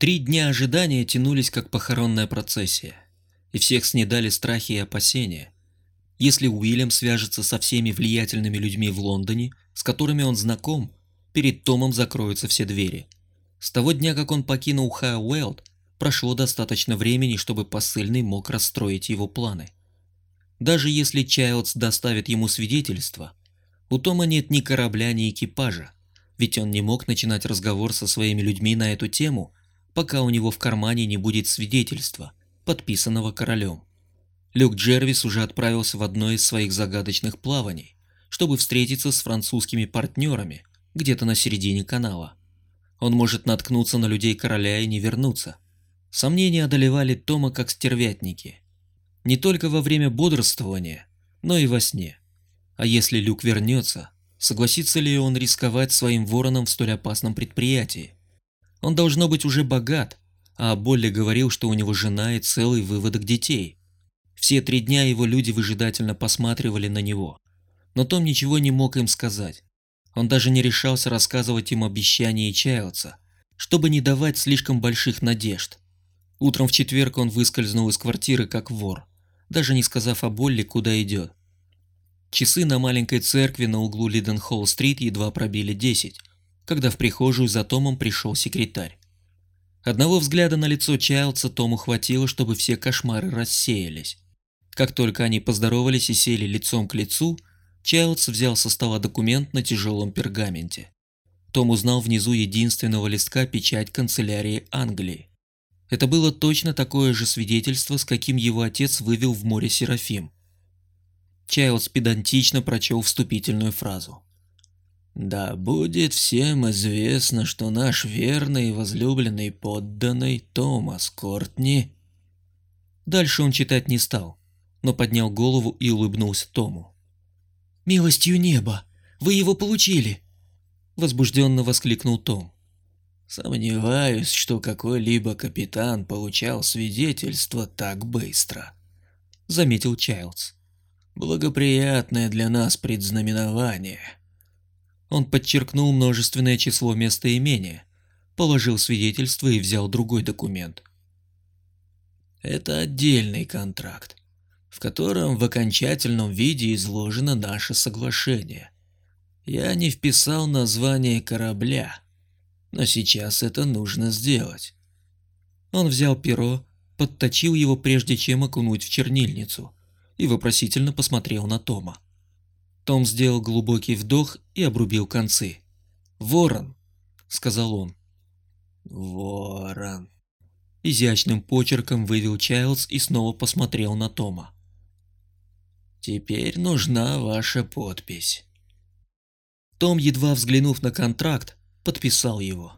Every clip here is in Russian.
Три дня ожидания тянулись как похоронная процессия, и всех снедали страхи и опасения. Если Уильям свяжется со всеми влиятельными людьми в Лондоне, с которыми он знаком, перед Томом закроются все двери. С того дня, как он покинул Хайуэлд, прошло достаточно времени, чтобы посыльный мог расстроить его планы. Даже если Чайлдс доставит ему свидетельство, у Тома нет ни корабля, ни экипажа, ведь он не мог начинать разговор со своими людьми на эту тему, пока у него в кармане не будет свидетельства, подписанного королем. Люк Джервис уже отправился в одно из своих загадочных плаваний, чтобы встретиться с французскими партнерами где-то на середине канала. Он может наткнуться на людей короля и не вернуться. Сомнения одолевали Тома как стервятники. Не только во время бодрствования, но и во сне. А если Люк вернется, согласится ли он рисковать своим вороном в столь опасном предприятии? Он должно быть уже богат, а Болли говорил, что у него жена и целый выводок детей. Все три дня его люди выжидательно посматривали на него. Но Том ничего не мог им сказать. Он даже не решался рассказывать им обещания Чайлдса, чтобы не давать слишком больших надежд. Утром в четверг он выскользнул из квартиры как вор, даже не сказав о Болли, куда идет. Часы на маленькой церкви на углу Лиденхолл-стрит едва пробили десять, когда в прихожую за Томом пришел секретарь. Одного взгляда на лицо Чайлдса Тому хватило, чтобы все кошмары рассеялись. Как только они поздоровались и сели лицом к лицу, Чайлдс взял со стола документ на тяжелом пергаменте. Том узнал внизу единственного листка печать канцелярии Англии. Это было точно такое же свидетельство, с каким его отец вывел в море Серафим. Чайлдс педантично прочел вступительную фразу. Да будет всем известно, что наш верный и возлюбленный подданный Томас Кортни... Дальше он читать не стал, но поднял голову и улыбнулся Тому. «Милостью неба! Вы его получили!» Возбужденно воскликнул Том. «Сомневаюсь, что какой-либо капитан получал свидетельство так быстро», — заметил Чайлдс. «Благоприятное для нас предзнаменование». Он подчеркнул множественное число местоимения, положил свидетельство и взял другой документ. Это отдельный контракт, в котором в окончательном виде изложено наше соглашение. Я не вписал название корабля, но сейчас это нужно сделать. Он взял перо, подточил его прежде чем окунуть в чернильницу и вопросительно посмотрел на Тома. Том сделал глубокий вдох и обрубил концы. «Ворон», — сказал он. «Ворон», — изящным почерком вывел Чайлдс и снова посмотрел на Тома. «Теперь нужна ваша подпись». Том, едва взглянув на контракт, подписал его.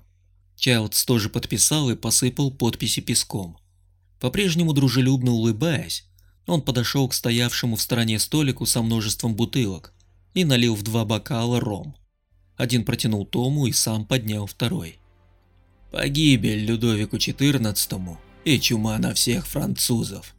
Чайлдс тоже подписал и посыпал подписи песком. По-прежнему дружелюбно улыбаясь, он подошел к стоявшему в стороне столику со множеством бутылок и налил в два бокала ром. Один протянул Тому и сам поднял второй. Погибель Людовику XIV и чума на всех французов.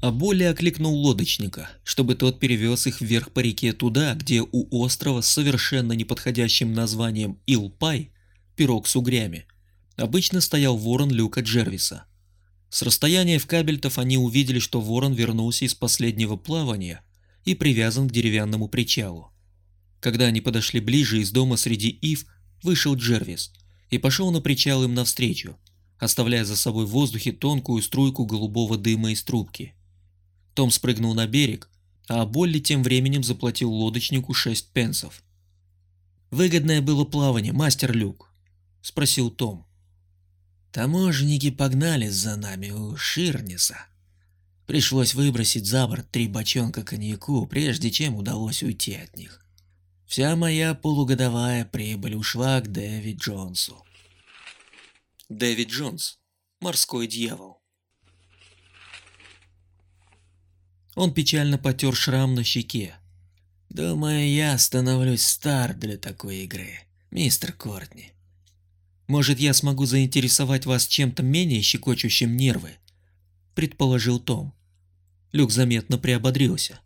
А Болли окликнул лодочника, чтобы тот перевез их вверх по реке туда, где у острова с совершенно неподходящим названием Илпай, пирог с угрями, обычно стоял ворон Люка Джервиса. С расстояния в кабельтов они увидели, что ворон вернулся из последнего плавания и привязан к деревянному причалу. Когда они подошли ближе, из дома среди ив вышел Джервис и пошел на причал им навстречу, оставляя за собой в воздухе тонкую струйку голубого дыма из трубки. Том спрыгнул на берег, а Болли тем временем заплатил лодочнику 6 пенсов. «Выгодное было плавание, мастер Люк?» – спросил Том. «Таможенники погнались за нами у Ширниса. Пришлось выбросить за борт три бочонка коньяку, прежде чем удалось уйти от них. Вся моя полугодовая прибыль ушла к Дэвид Джонсу». Дэвид Джонс – морской дьявол. Он печально потер шрам на щеке. Думаю, я становлюсь стар для такой игры, мистер Кортни. Может, я смогу заинтересовать вас чем-то менее щекочущим нервы? Предположил Том. Люк заметно приободрился.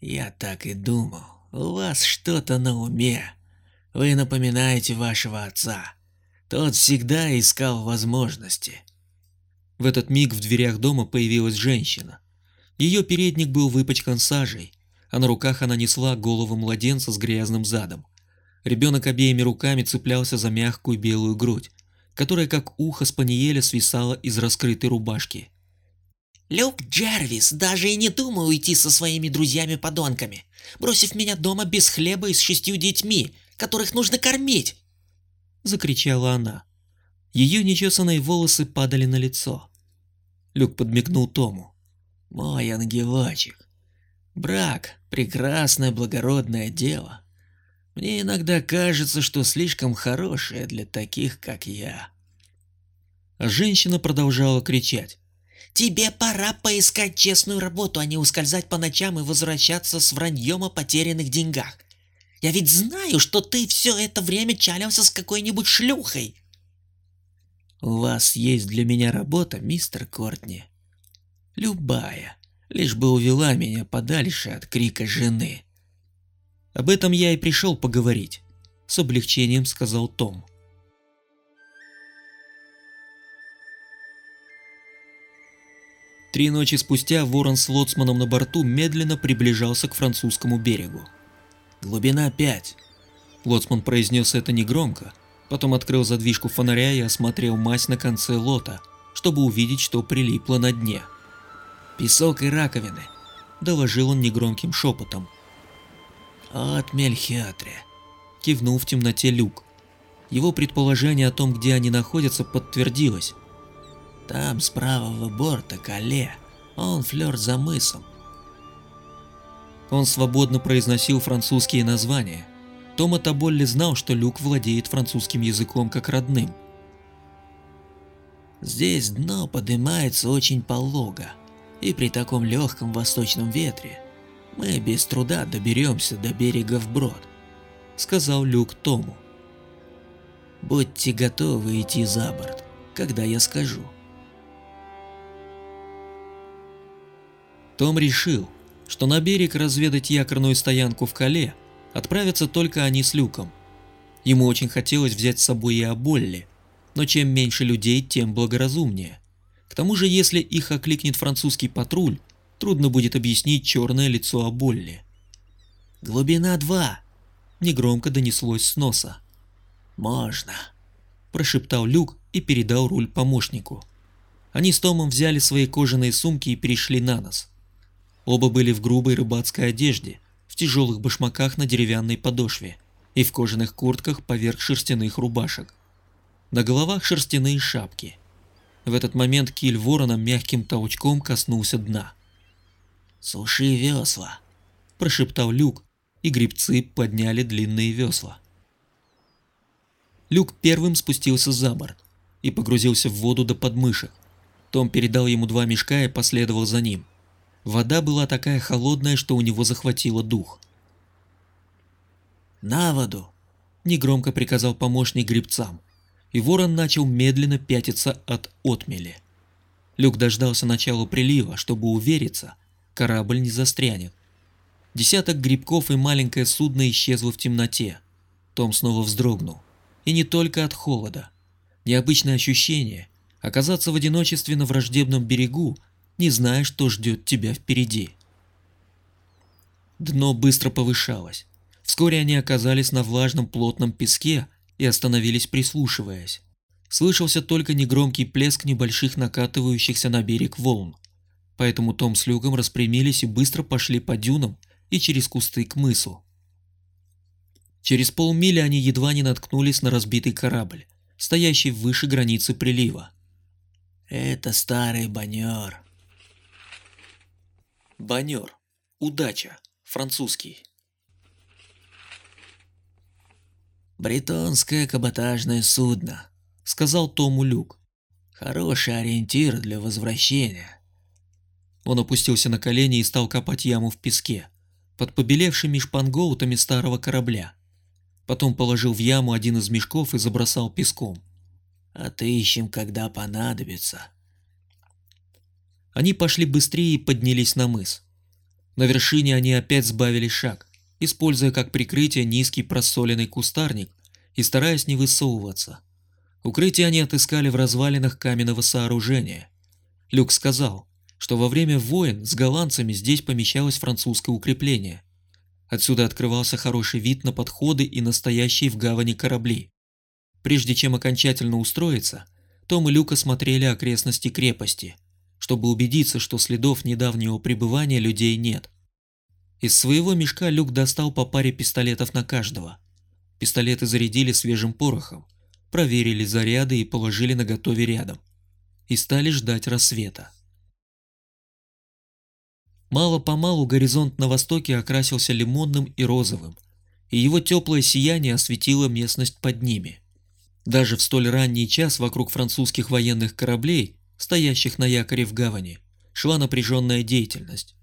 Я так и думал. У вас что-то на уме. Вы напоминаете вашего отца. Тот всегда искал возможности. В этот миг в дверях дома появилась женщина. Ее передник был выпачкан сажей, а на руках она несла голову младенца с грязным задом. Ребенок обеими руками цеплялся за мягкую белую грудь, которая как ухо спаниеля свисала из раскрытой рубашки. «Люк Джервис, даже и не думай уйти со своими друзьями-подонками, бросив меня дома без хлеба и с шестью детьми, которых нужно кормить!» Закричала она. Ее нечесанные волосы падали на лицо. Люк подмигнул Тому. «Мой ангелочек, Брак – прекрасное благородное дело. Мне иногда кажется, что слишком хорошее для таких, как я. Женщина продолжала кричать. «Тебе пора поискать честную работу, а не ускользать по ночам и возвращаться с враньем о потерянных деньгах. Я ведь знаю, что ты все это время чалился с какой-нибудь шлюхой». «У вас есть для меня работа, мистер Кортни?» «Любая лишь бы увела меня подальше от крика жены. Об этом я и пришел поговорить, с облегчением сказал Том. Три ночи спустя Ворон с лоцманом на борту медленно приближался к французскому берегу. «Глубина пять», — лоцман произнес это негромко, потом открыл задвижку фонаря и осмотрел мазь на конце лота, чтобы увидеть, что прилипло на дне песок и раковины», — доложил он негромким шепотом. «От Мельхиатре», — кивнул в темноте люк. Его предположение о том, где они находятся, подтвердилось. «Там с правого борта Кале, он флёр за мысом». Он свободно произносил французские названия. Тома Таболли знал, что Люк владеет французским языком как родным. «Здесь дно поднимается очень полого», и при таком легком восточном ветре мы без труда доберемся до берега вброд, сказал Люк Тому. Будьте готовы идти за борт, когда я скажу. Том решил, что на берег разведать якорную стоянку в Кале отправятся только они с Люком. Ему очень хотелось взять с собой и Аболли, но чем меньше людей, тем благоразумнее – тому же, если их окликнет французский патруль, трудно будет объяснить черное лицо Аболли. «Глубина два!» – негромко донеслось с носа. «Можно!» – прошептал Люк и передал руль помощнику. Они с Томом взяли свои кожаные сумки и перешли на нос. Оба были в грубой рыбацкой одежде, в тяжелых башмаках на деревянной подошве и в кожаных куртках поверх шерстяных рубашек. На головах шерстяные шапки – в этот момент киль ворона мягким толчком коснулся дна. «Суши весла!» – прошептал Люк, и грибцы подняли длинные весла. Люк первым спустился за борт и погрузился в воду до подмышек. Том передал ему два мешка и последовал за ним. Вода была такая холодная, что у него захватило дух. «На воду!» – негромко приказал помощник грибцам и ворон начал медленно пятиться от отмели. Люк дождался начала прилива, чтобы увериться, корабль не застрянет. Десяток грибков и маленькое судно исчезло в темноте. Том снова вздрогнул. И не только от холода. Необычное ощущение – оказаться в одиночестве на враждебном берегу, не зная, что ждет тебя впереди. Дно быстро повышалось. Вскоре они оказались на влажном плотном песке, и остановились прислушиваясь. Слышался только негромкий плеск небольших накатывающихся на берег волн. Поэтому Том с Люком распрямились и быстро пошли по дюнам и через кусты к мысу. Через полмили они едва не наткнулись на разбитый корабль, стоящий выше границы прилива. «Это старый банер». Банер. Удача. Французский. «Бретонское каботажное судно», — сказал Тому Люк. «Хороший ориентир для возвращения». Он опустился на колени и стал копать яму в песке. под побелевшими шпангоутами старого корабля. Потом положил в яму один из мешков и забросал песком. «Отыщем, когда понадобится». Они пошли быстрее и поднялись на мыс. На вершине они опять сбавили шаг, используя как прикрытие низкий просоленный кустарник и стараясь не высовываться. Укрытие они отыскали в развалинах каменного сооружения. Люк сказал, что во время войн с голландцами здесь помещалось французское укрепление. Отсюда открывался хороший вид на подходы и настоящие в гавани корабли. Прежде чем окончательно устроиться, Том и Люк осмотрели окрестности крепости, чтобы убедиться, что следов недавнего пребывания людей нет. Из своего мешка Люк достал по паре пистолетов на каждого. Пистолеты зарядили свежим порохом, проверили заряды и положили на готове рядом. И стали ждать рассвета. Мало-помалу горизонт на востоке окрасился лимонным и розовым, и его теплое сияние осветило местность под ними. Даже в столь ранний час вокруг французских военных кораблей, стоящих на якоре в гавани, шла напряженная деятельность.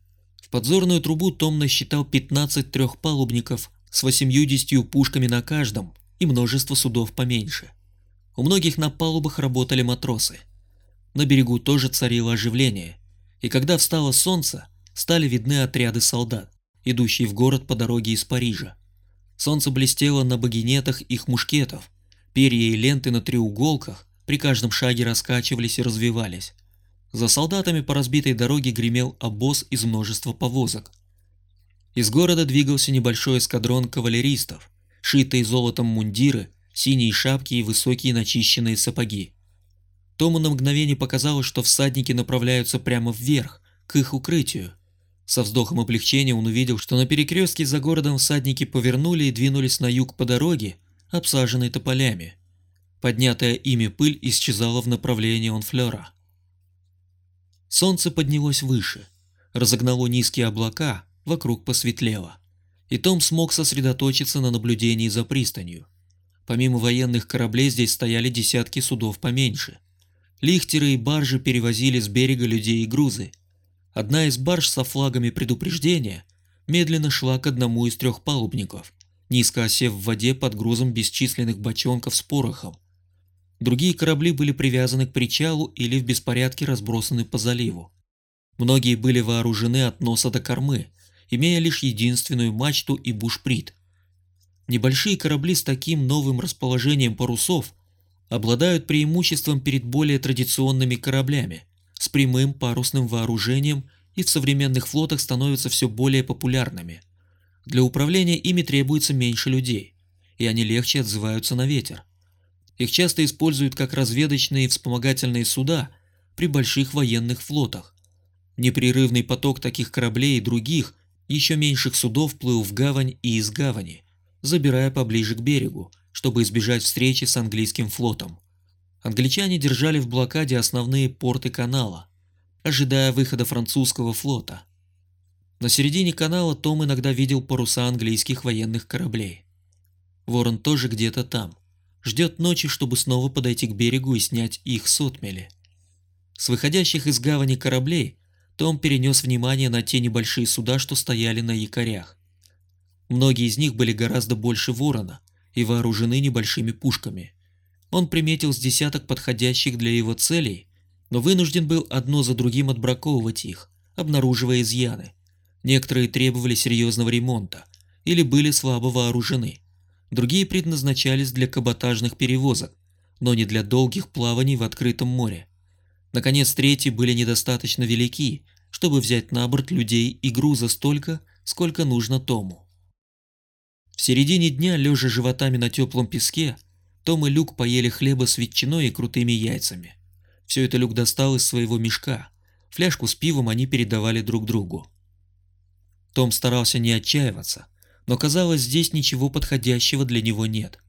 В подзорную трубу Том насчитал 15 трехпалубников с 80 пушками на каждом и множество судов поменьше. У многих на палубах работали матросы. На берегу тоже царило оживление, и когда встало солнце, стали видны отряды солдат, идущие в город по дороге из Парижа. Солнце блестело на багинетах их мушкетов, перья и ленты на треуголках при каждом шаге раскачивались и развивались. За солдатами по разбитой дороге гремел обоз из множества повозок. Из города двигался небольшой эскадрон кавалеристов, шитые золотом мундиры, синие шапки и высокие начищенные сапоги. Тому на мгновение показалось, что всадники направляются прямо вверх, к их укрытию, со вздохом облегчения он увидел, что на перекрестке за городом всадники повернули и двинулись на юг по дороге, обсаженной тополями. Поднятая ими пыль исчезала в направлении Онфлера. Солнце поднялось выше, разогнало низкие облака, вокруг посветлело. И Том смог сосредоточиться на наблюдении за пристанью. Помимо военных кораблей здесь стояли десятки судов поменьше. Лихтеры и баржи перевозили с берега людей и грузы – Одна из барж со флагами предупреждения медленно шла к одному из трех палубников, низко осев в воде под грузом бесчисленных бочонков с порохом. Другие корабли были привязаны к причалу или в беспорядке разбросаны по заливу. Многие были вооружены от носа до кормы, имея лишь единственную мачту и бушприт. Небольшие корабли с таким новым расположением парусов обладают преимуществом перед более традиционными кораблями – с прямым парусным вооружением и в современных флотах становятся все более популярными. Для управления ими требуется меньше людей, и они легче отзываются на ветер. Их часто используют как разведочные и вспомогательные суда при больших военных флотах. Непрерывный поток таких кораблей и других, еще меньших судов плыл в гавань и из гавани, забирая поближе к берегу, чтобы избежать встречи с английским флотом. Англичане держали в блокаде основные порты канала, ожидая выхода французского флота. На середине канала Том иногда видел паруса английских военных кораблей. Ворон тоже где-то там, ждет ночи, чтобы снова подойти к берегу и снять их с отмели. С выходящих из гавани кораблей том перенес внимание на те небольшие суда, что стояли на якорях. Многие из них были гораздо больше ворона и вооружены небольшими пушками. Он приметил с десяток подходящих для его целей, но вынужден был одно за другим отбраковывать их, обнаруживая изъяны. Некоторые требовали серьезного ремонта или были слабо вооружены. Другие предназначались для каботажных перевозок, но не для долгих плаваний в открытом море. Наконец, третьи были недостаточно велики, чтобы взять на борт людей и груза столько, сколько нужно Тому. В середине дня, лежа животами на теплом песке, том и Люк поели хлеба с ветчиной и крутыми яйцами. Все это Люк достал из своего мешка. Фляжку с пивом они передавали друг другу. Том старался не отчаиваться, но казалось, здесь ничего подходящего для него нет.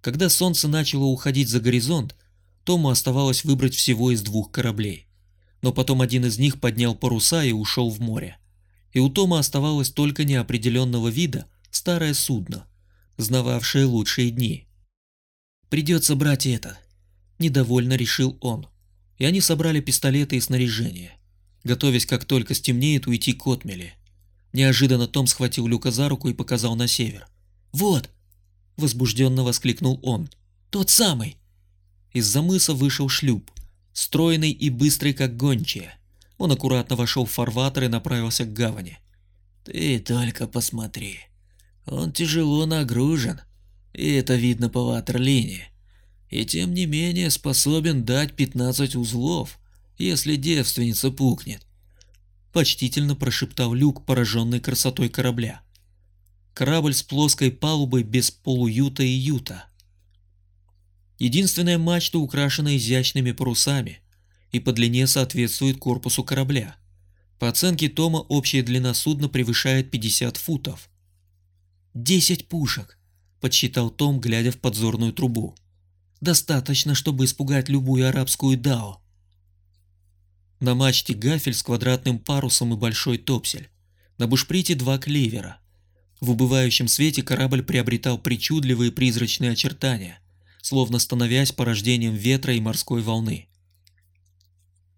Когда солнце начало уходить за горизонт, Тому оставалось выбрать всего из двух кораблей. Но потом один из них поднял паруса и ушел в море. И у Тома оставалось только неопределенного вида старое судно, знававшее лучшие дни. Придется брать это. Недовольно решил он. И они собрали пистолеты и снаряжение, готовясь как только стемнеет уйти к отмели. Неожиданно Том схватил Люка за руку и показал на север. «Вот!» – возбужденно воскликнул он. «Тот самый!» Из-за мыса вышел шлюп, стройный и быстрый, как гончая. Он аккуратно вошел в фарватер и направился к гавани. «Ты только посмотри. Он тяжело нагружен, и это видно по ватерлине. И тем не менее способен дать 15 узлов, если девственница пукнет. Почтительно прошептал Люк, пораженный красотой корабля. Корабль с плоской палубой без полуюта и юта. Единственная мачта украшена изящными парусами и по длине соответствует корпусу корабля. По оценке Тома общая длина судна превышает 50 футов. «Десять пушек», — подсчитал Том, глядя в подзорную трубу. «Достаточно, чтобы испугать любую арабскую дао». На мачте гафель с квадратным парусом и большой топсель. На бушприте два кливера. В убывающем свете корабль приобретал причудливые призрачные очертания, словно становясь порождением ветра и морской волны.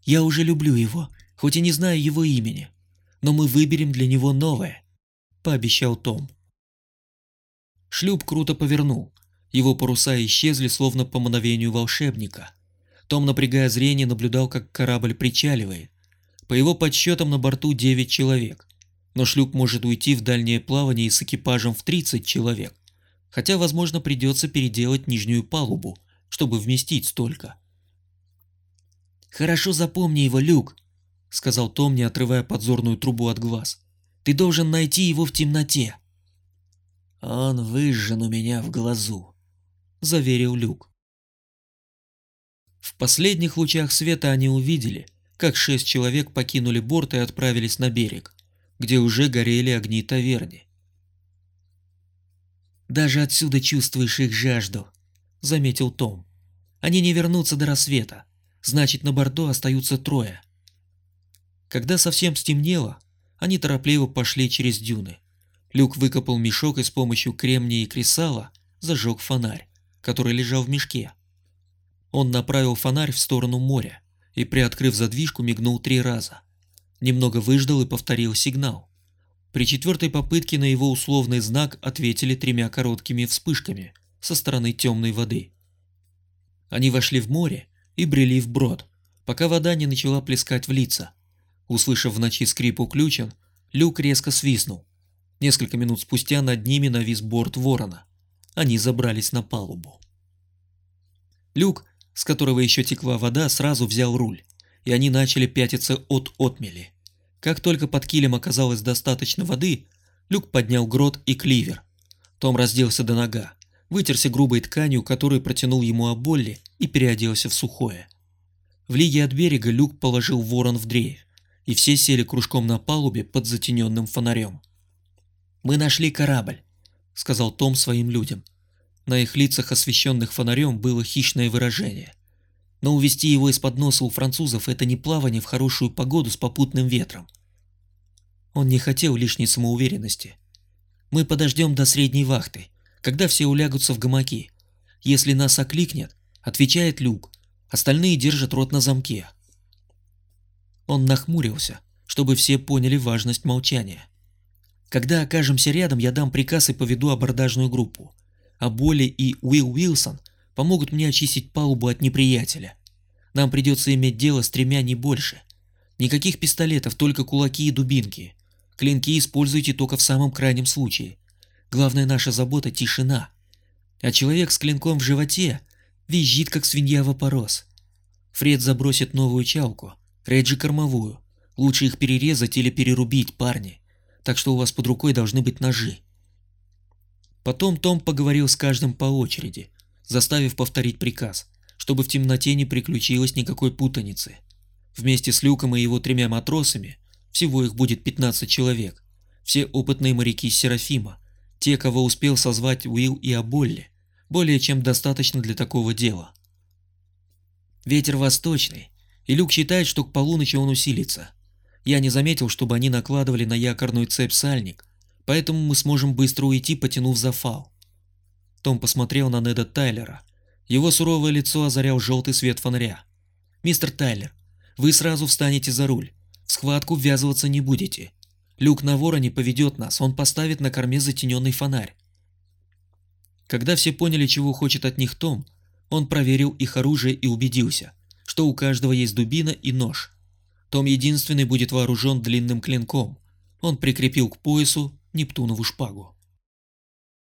«Я уже люблю его, хоть и не знаю его имени, но мы выберем для него новое», – пообещал Том. Шлюп круто повернул, его паруса исчезли словно по мановению волшебника – том, напрягая зрение, наблюдал, как корабль причаливает. По его подсчетам на борту 9 человек, но шлюп может уйти в дальнее плавание с экипажем в 30 человек, хотя, возможно, придется переделать нижнюю палубу, чтобы вместить столько. «Хорошо запомни его, Люк», — сказал Том, не отрывая подзорную трубу от глаз. «Ты должен найти его в темноте». «Он выжжен у меня в глазу», — заверил Люк. В последних лучах света они увидели, как шесть человек покинули борт и отправились на берег, где уже горели огни таверни. «Даже отсюда чувствуешь их жажду», — заметил Том. «Они не вернутся до рассвета, значит, на борту остаются трое». Когда совсем стемнело, они торопливо пошли через дюны. Люк выкопал мешок и с помощью кремния и кресала зажег фонарь, который лежал в мешке. Он направил фонарь в сторону моря и, приоткрыв задвижку, мигнул три раза. Немного выждал и повторил сигнал. При четвертой попытке на его условный знак ответили тремя короткими вспышками со стороны темной воды. Они вошли в море и брели вброд, пока вода не начала плескать в лица. Услышав в ночи скрип уключен, люк резко свистнул. Несколько минут спустя над ними навис борт ворона. Они забрались на палубу. Люк с которого еще текла вода, сразу взял руль, и они начали пятиться от отмели. Как только под килем оказалось достаточно воды, Люк поднял грот и кливер. Том разделся до нога, вытерся грубой тканью, которую протянул ему Аболли, и переоделся в сухое. В лиге от берега Люк положил ворон в дрейф, и все сели кружком на палубе под затененным фонарем. «Мы нашли корабль», — сказал Том своим людям. На их лицах, освещенных фонарем, было хищное выражение. Но увести его из-под носа у французов – это не плавание в хорошую погоду с попутным ветром. Он не хотел лишней самоуверенности. Мы подождем до средней вахты, когда все улягутся в гамаки. Если нас окликнет, отвечает Люк, остальные держат рот на замке. Он нахмурился, чтобы все поняли важность молчания. Когда окажемся рядом, я дам приказ и поведу абордажную группу а Болли и Уилл Уилсон помогут мне очистить палубу от неприятеля. Нам придется иметь дело с тремя не больше. Никаких пистолетов, только кулаки и дубинки. Клинки используйте только в самом крайнем случае. Главная наша забота – тишина. А человек с клинком в животе визжит, как свинья в опорос. Фред забросит новую чалку, Реджи кормовую. Лучше их перерезать или перерубить, парни. Так что у вас под рукой должны быть ножи. Потом Том поговорил с каждым по очереди, заставив повторить приказ, чтобы в темноте не приключилось никакой путаницы. Вместе с Люком и его тремя матросами, всего их будет 15 человек, все опытные моряки Серафима, те, кого успел созвать Уилл и Аболли, более чем достаточно для такого дела. Ветер восточный, и Люк считает, что к полуночи он усилится. Я не заметил, чтобы они накладывали на якорную цепь сальник, поэтому мы сможем быстро уйти, потянув за фал. Том посмотрел на Неда Тайлера. Его суровое лицо озарял желтый свет фонаря. «Мистер Тайлер, вы сразу встанете за руль. В схватку ввязываться не будете. Люк на вороне поведет нас, он поставит на корме затененный фонарь. Когда все поняли, чего хочет от них Том, он проверил их оружие и убедился, что у каждого есть дубина и нож. Том единственный будет вооружен длинным клинком. Он прикрепил к поясу Нептунову шпагу.